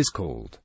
is called.